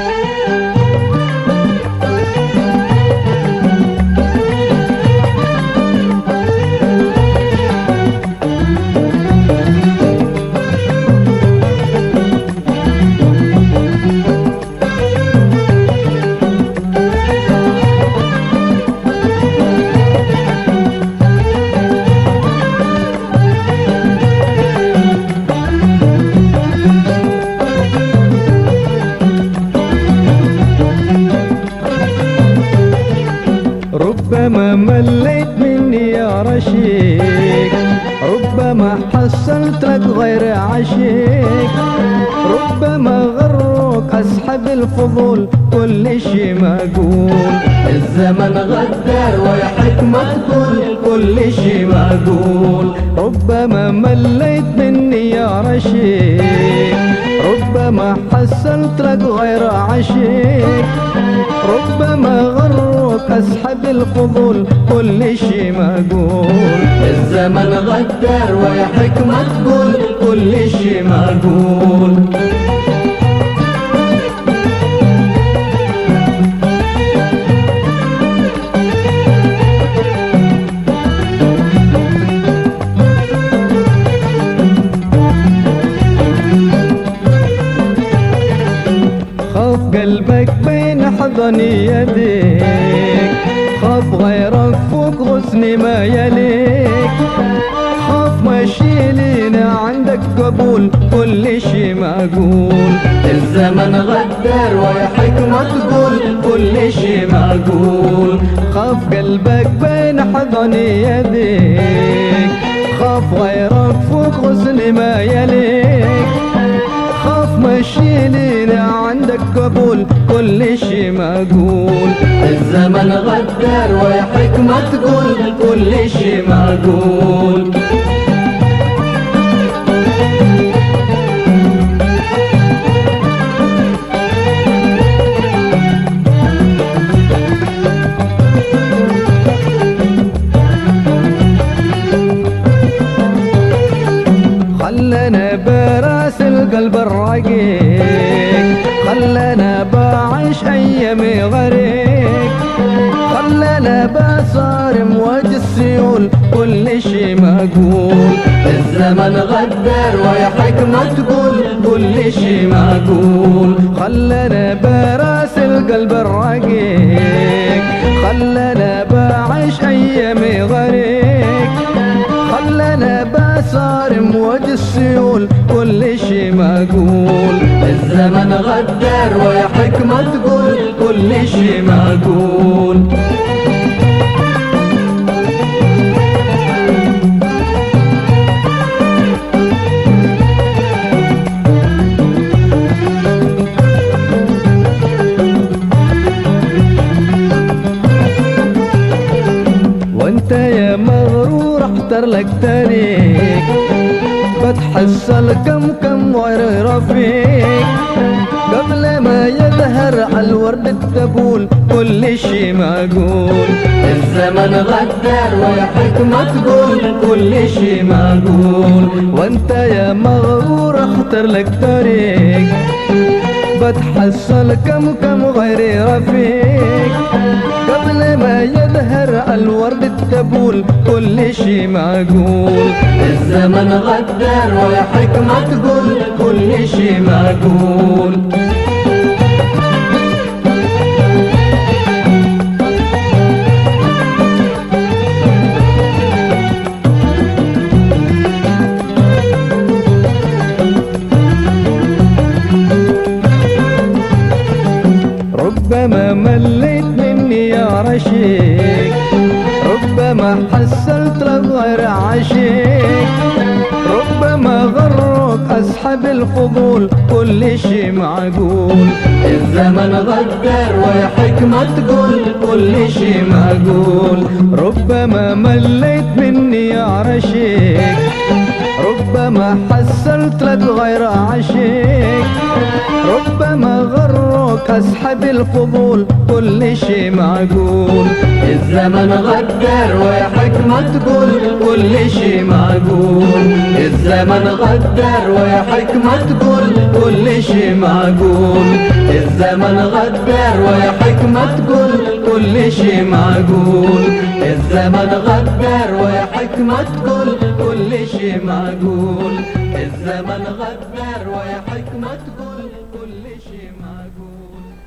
ربما مليت مني يا رشيق. ربما حصلت لك غير عشيق. ربما غروك أسحب الفضول كل شي مقول الزمن غدر ويا حكمة تقول كل شي مقول ربما مليت مني يا رشيق. ربما حصلت لك غير عشيق. ربما غروك أسحب الفضول كل شي مقول الزمن غدر ويا حكمة تقول كل شي مقول قلبك بين حضني يديك. خاف غيرك فوق غصني ما يليك. خاف ما شيلينا عندك قبول كل شي معقول الزمن غدر ويا حكمة تقول كل شي معقول خاف قلبك بين حضني يديك. خاف غيرك فوق غصني ما يليك. شيلينا عندك قبول كل شي معقول الزمن غدر ويا حكمة تقول كل شي معقول الرقيق خلنا بعيش ايامي غريق. خلنا بصارم وجه السيول كل شي مقول الزمن غدر ويا حكمة تقول كل شي مقول خلنا براس القلب الرقيق. خلنا بعيش ايامي غريق. خلنا بصارم وجه السيول كل شي مقول الزمن غدر ويا حكمة تقول كل شي مقول وانت يا مغرور احتر لك طريق بتحصل كم كم غير رفيق قبل ما يظهر على الورد التبول كل شي معقول. الزمن غدر ويا حكمة تقول كل شي معقول. وانت يا مغرور اختر لك طريق. بتحصل كم كم غير رفيق قبل ما يظهر الورد التبول كل شي معقول. الزمن غدر ويا حكمة تقول كل شي معقول. ربما مليت مني يا رشيق ربما حصلت لك غير عشيق. ربما غروك أسحب الفضول كل شي معقول. الزمن غدر ويا حكمة تقول كل شي معقول. ربما مليت مني يا رشيق ربما حصلت لك غير عشيق. ربما غروك اسحب الفضول كل شي معقول. الزمن غدر ويا حكمة تقول كل شي معقول. الزمن غدر ويا حكمة تقول كل شي معقول. الزمن غدر ويا حكمة تقول كل شي معقول. الزمن غدر ويا حكمة تقول كل شي معقول. الزمن غدر ويا حكمة تقول